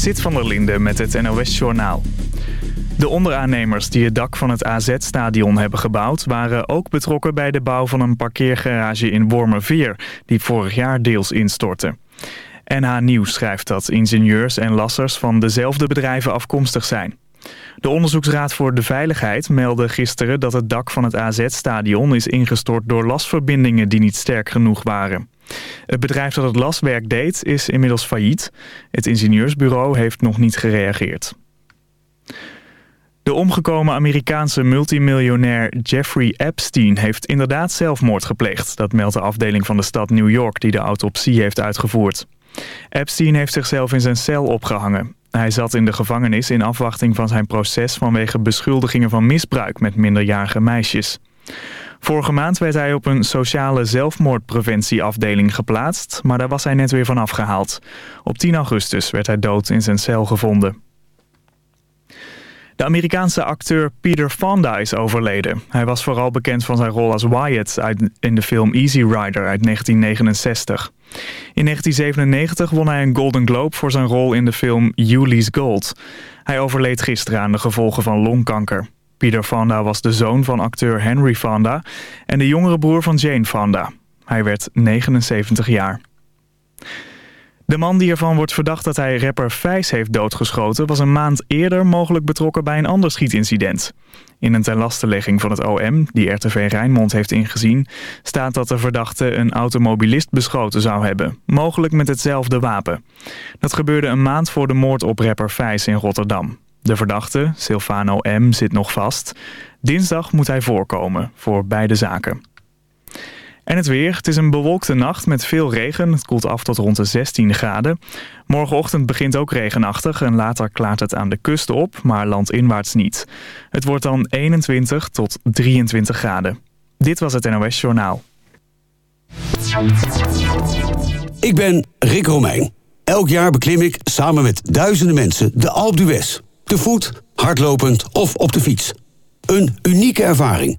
Sit van der Linde met het NOS-journaal. De onderaannemers die het dak van het AZ-stadion hebben gebouwd... waren ook betrokken bij de bouw van een parkeergarage in Wormerveer... die vorig jaar deels instortte. NH Nieuws schrijft dat ingenieurs en lassers van dezelfde bedrijven afkomstig zijn. De Onderzoeksraad voor de Veiligheid meldde gisteren dat het dak van het AZ-stadion is ingestort door lasverbindingen die niet sterk genoeg waren. Het bedrijf dat het laswerk deed is inmiddels failliet. Het ingenieursbureau heeft nog niet gereageerd. De omgekomen Amerikaanse multimiljonair Jeffrey Epstein heeft inderdaad zelfmoord gepleegd. Dat meldt de afdeling van de stad New York die de autopsie heeft uitgevoerd. Epstein heeft zichzelf in zijn cel opgehangen. Hij zat in de gevangenis in afwachting van zijn proces vanwege beschuldigingen van misbruik met minderjarige meisjes. Vorige maand werd hij op een sociale zelfmoordpreventieafdeling geplaatst, maar daar was hij net weer van afgehaald. Op 10 augustus werd hij dood in zijn cel gevonden. De Amerikaanse acteur Peter Fonda is overleden. Hij was vooral bekend van zijn rol als Wyatt in de film Easy Rider uit 1969. In 1997 won hij een Golden Globe voor zijn rol in de film Julie's Gold. Hij overleed gisteren aan de gevolgen van longkanker. Peter Fonda was de zoon van acteur Henry Fonda en de jongere broer van Jane Fonda. Hij werd 79 jaar. De man die ervan wordt verdacht dat hij rapper Vijs heeft doodgeschoten... was een maand eerder mogelijk betrokken bij een ander schietincident. In een tenlastelegging van het OM, die RTV Rijnmond heeft ingezien... staat dat de verdachte een automobilist beschoten zou hebben. Mogelijk met hetzelfde wapen. Dat gebeurde een maand voor de moord op rapper Vijs in Rotterdam. De verdachte, Silvano M., zit nog vast. Dinsdag moet hij voorkomen voor beide zaken. En het weer. Het is een bewolkte nacht met veel regen. Het koelt af tot rond de 16 graden. Morgenochtend begint ook regenachtig en later klaart het aan de kust op, maar landinwaarts niet. Het wordt dan 21 tot 23 graden. Dit was het NOS Journaal. Ik ben Rick Romeijn. Elk jaar beklim ik samen met duizenden mensen de Alpe. Te voet, hardlopend of op de fiets. Een unieke ervaring.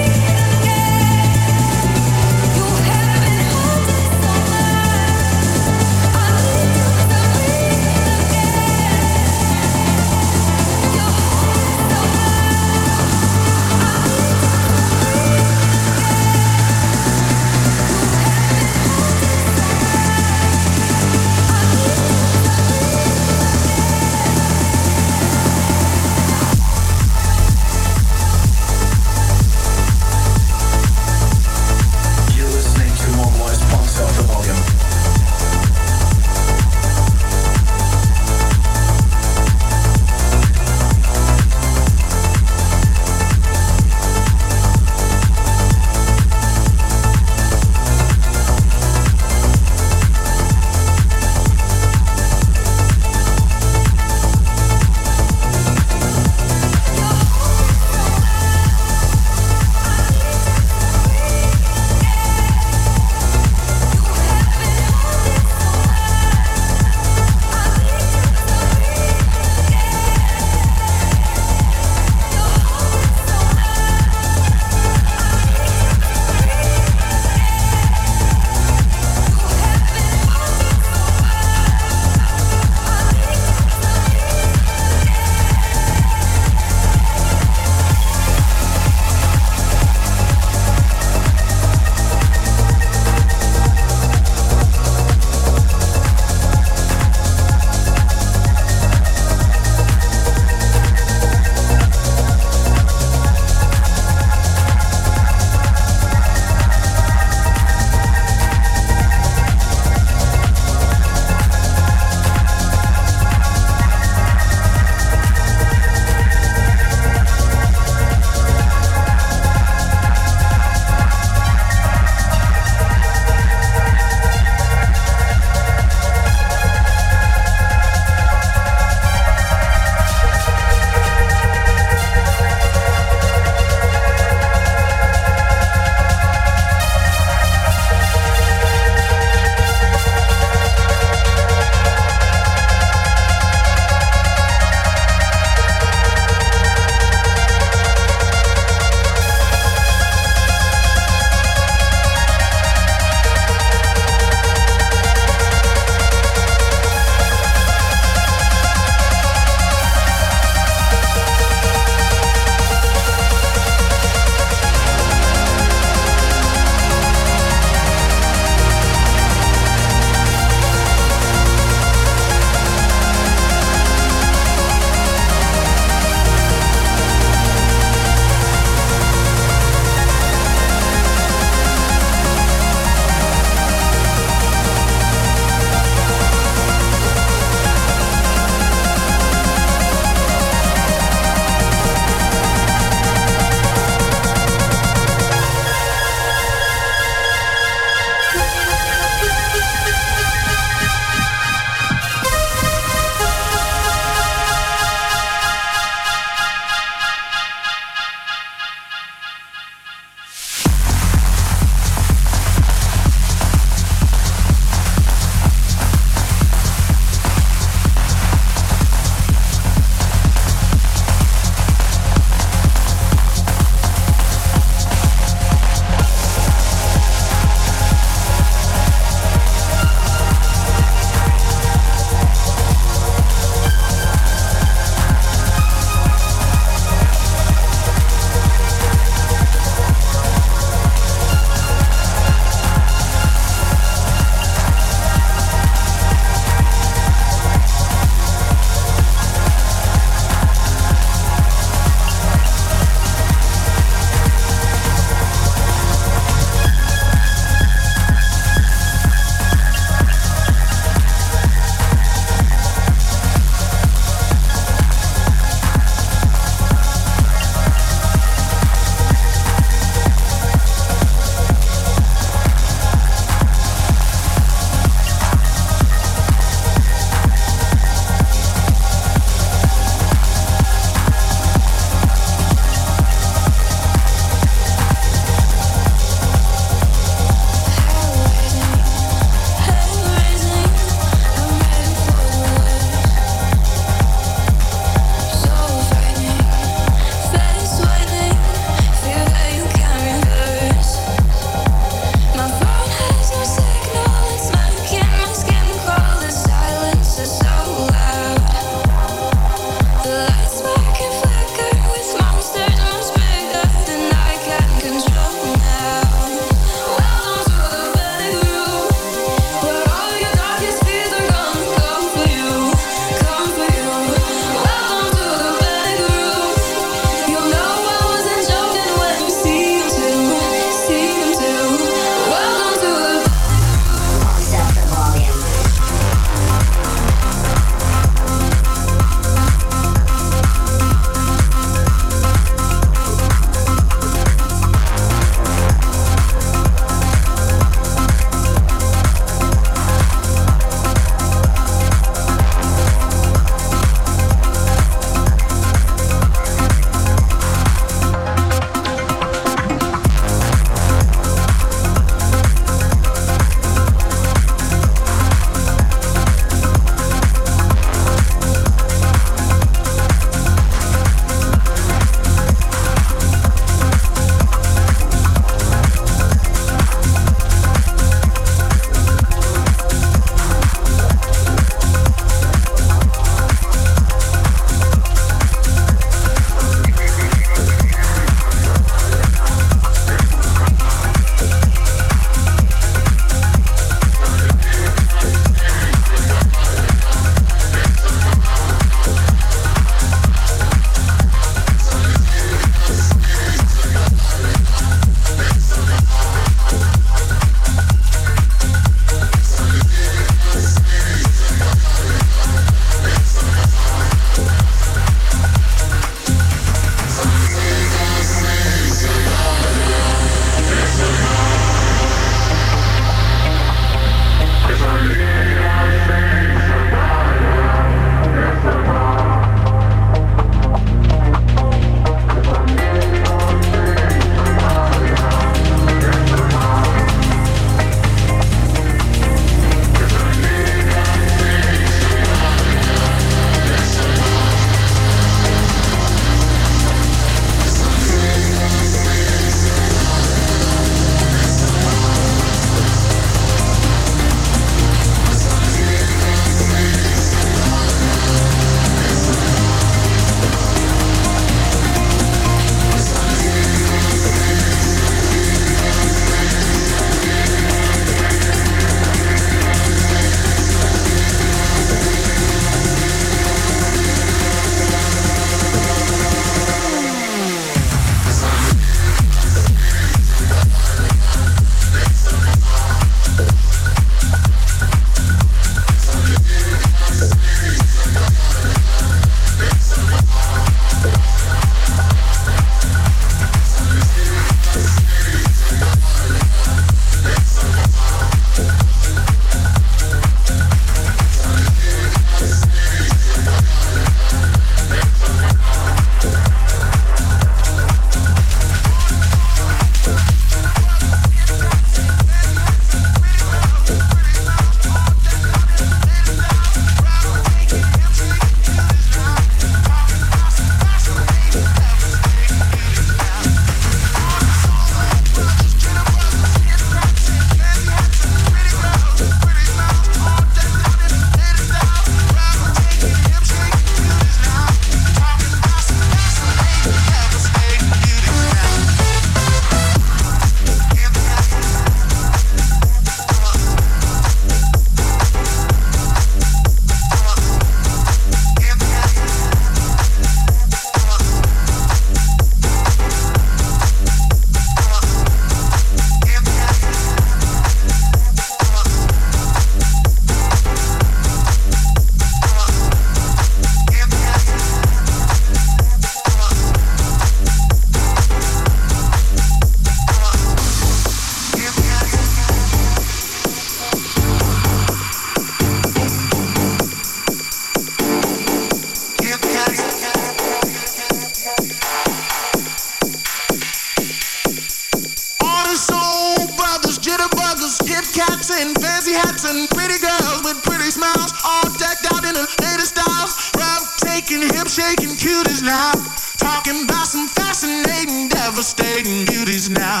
Devastating beauties now.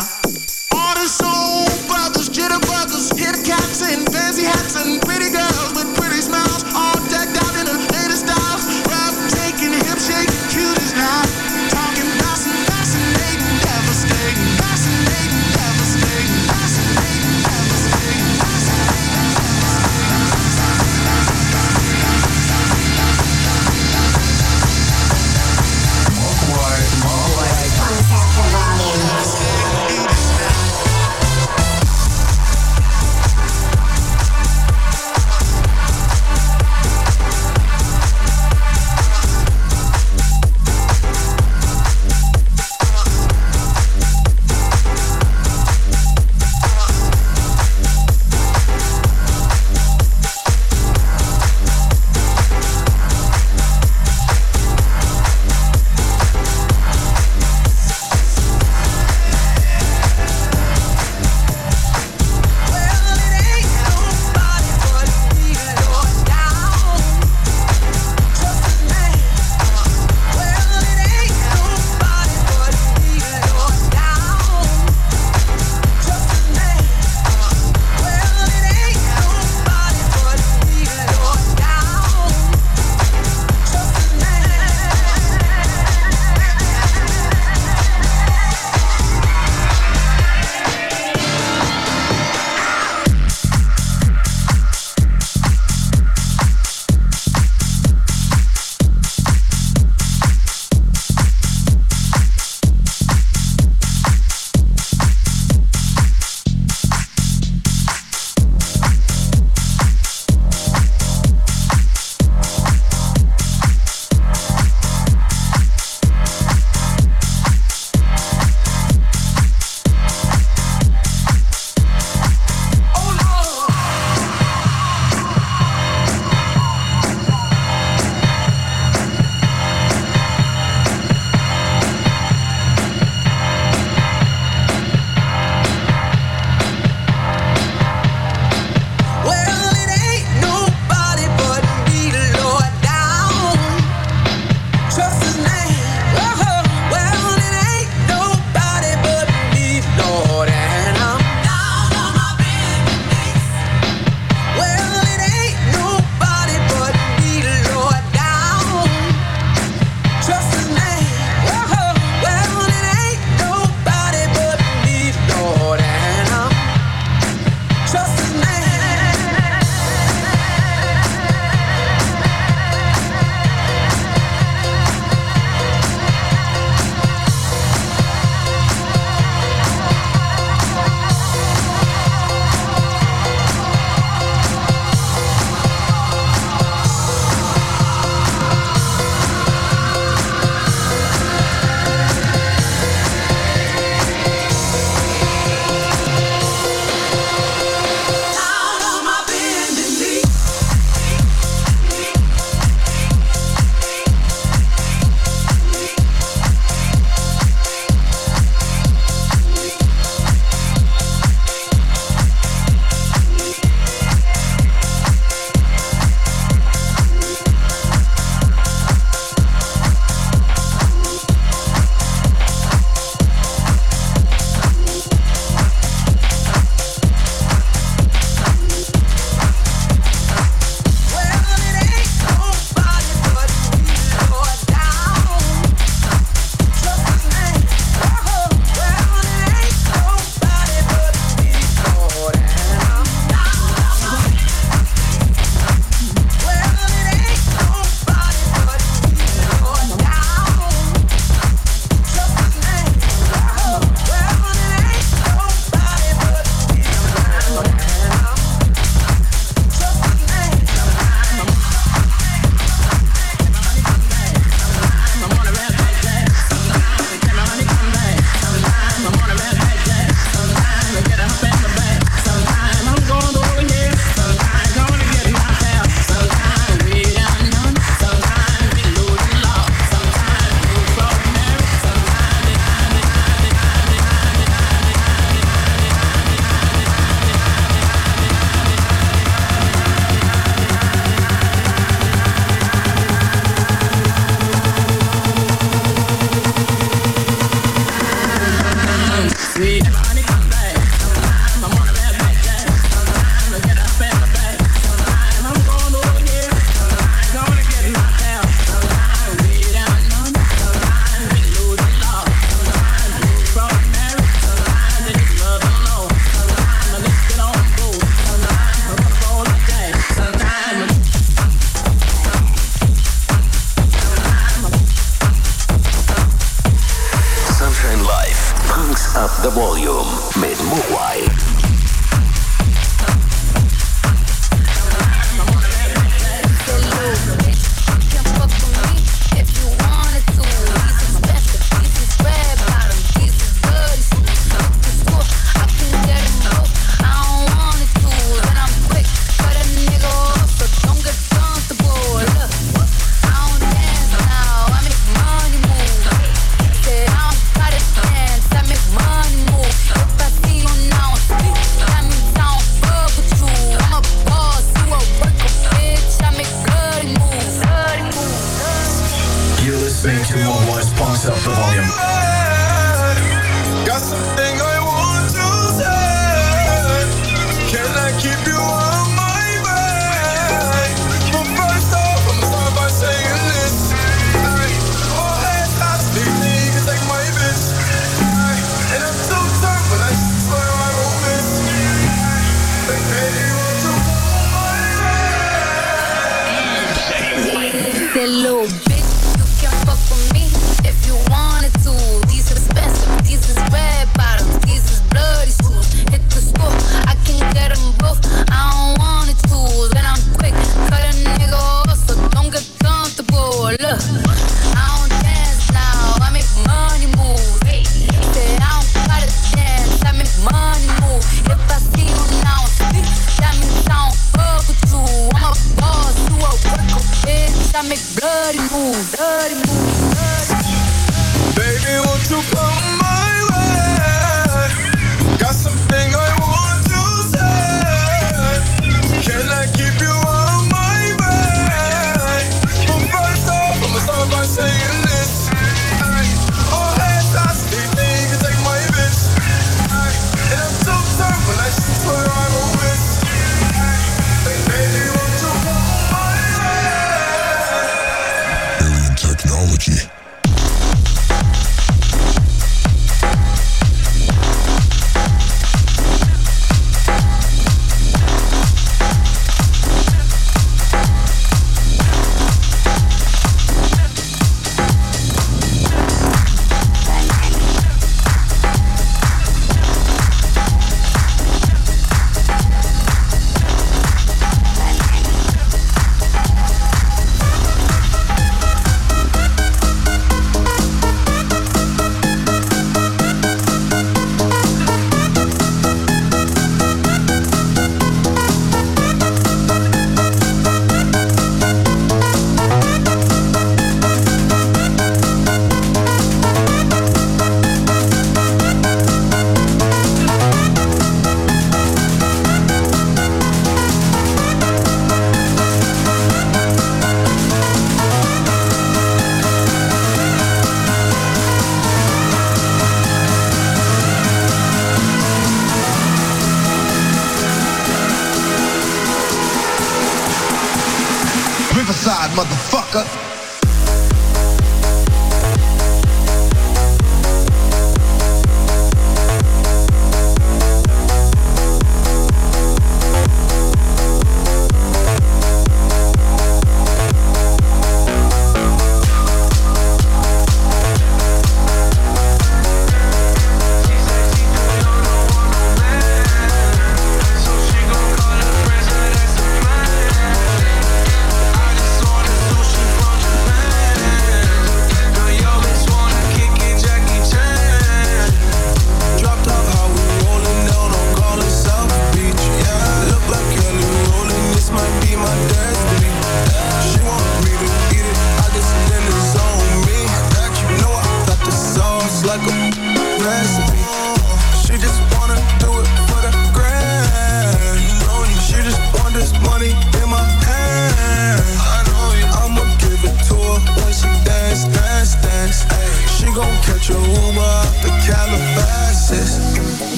All the soul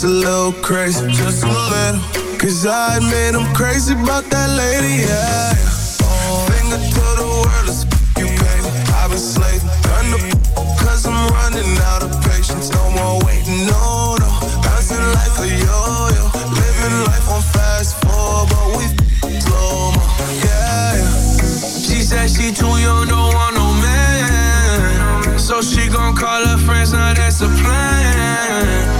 just a little crazy, just a little. Cause I admit I'm crazy about that lady, yeah. Finger to the world, it's you, baby. I've been slaving, done the cause I'm running out of patience. No more waiting, no, no. Bouncing like a yo yo. Living life on fast forward, but we slow mo, yeah, yeah. She said she too young, don't want no man. So she gon' call her friends, now that's a plan.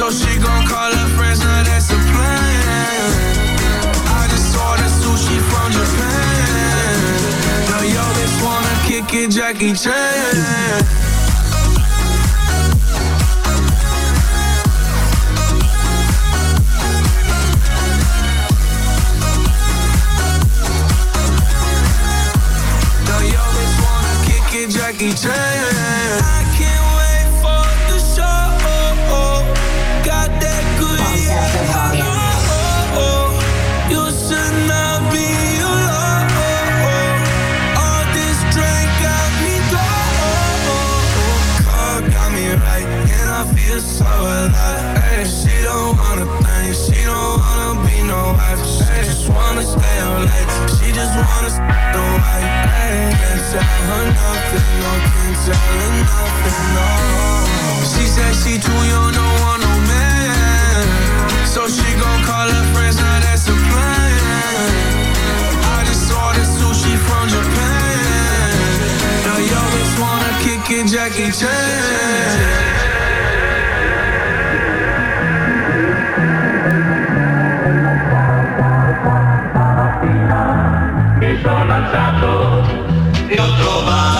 So she gon' call her friends, now that's a plan. I just ordered sushi from Japan. Now yo bitch wanna kick it, Jackie Chan. Jackie Chan. Tell her nothing, no, can't tell her nothing, no. She said she too young, don't want no man. So she gon' call her friends, now that's a plan. I just ordered sushi from Japan. Now yo bitch wanna kick it, Jackie Chan. Mi sono alzato eu trovar.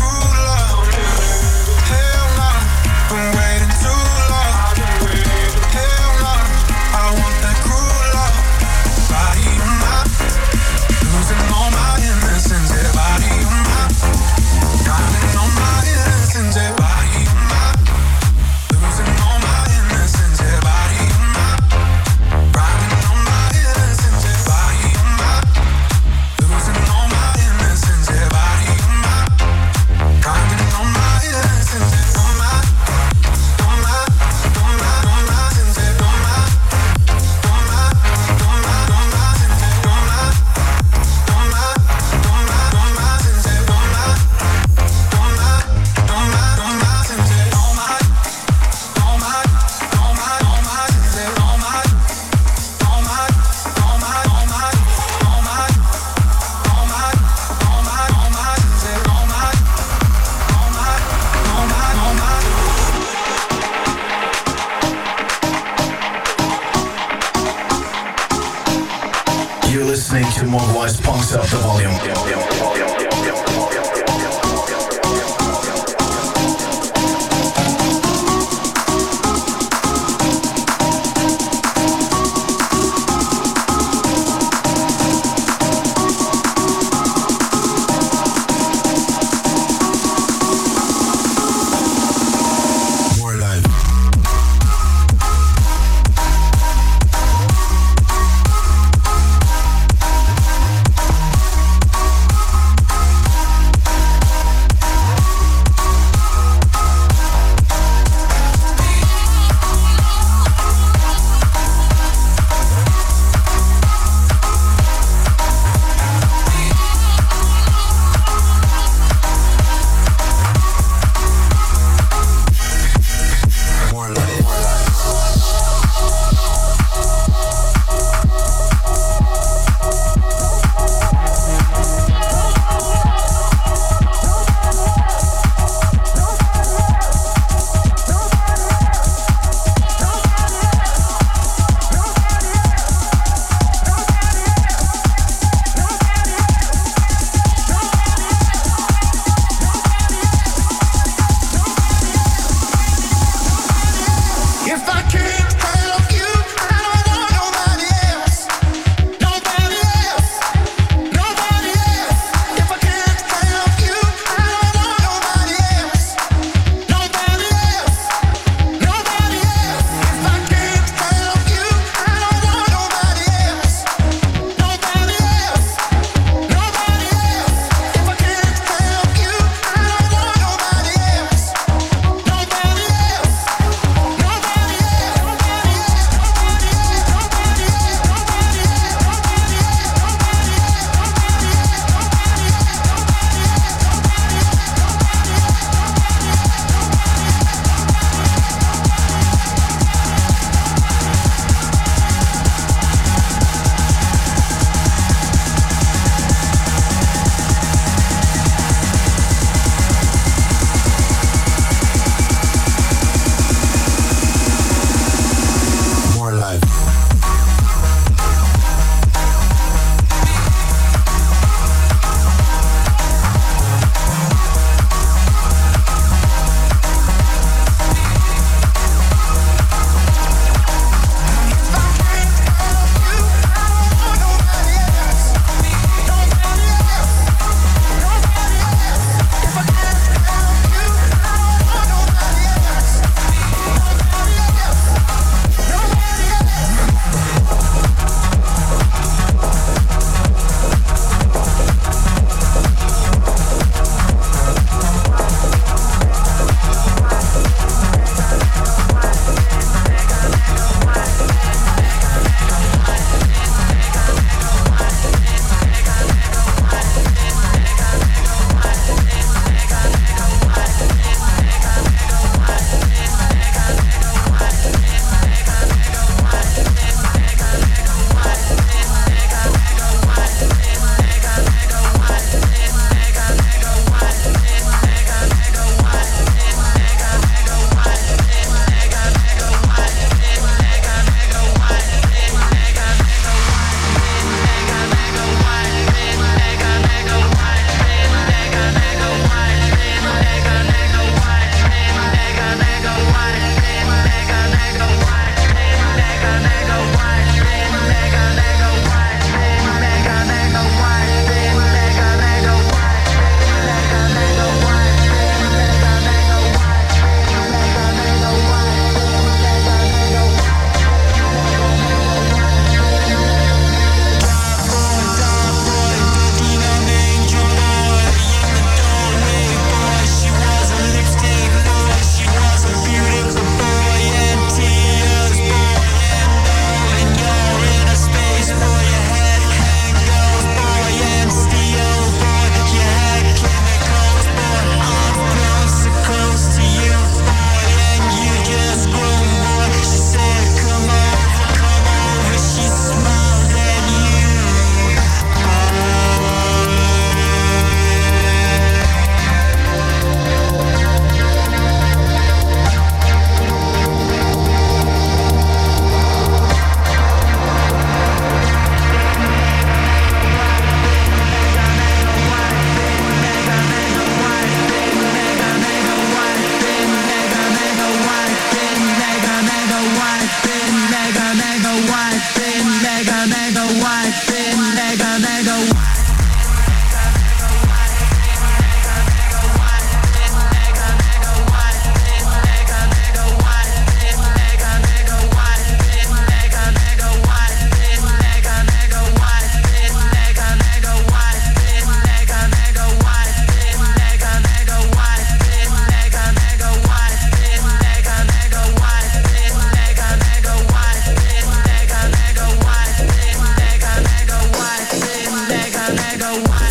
know.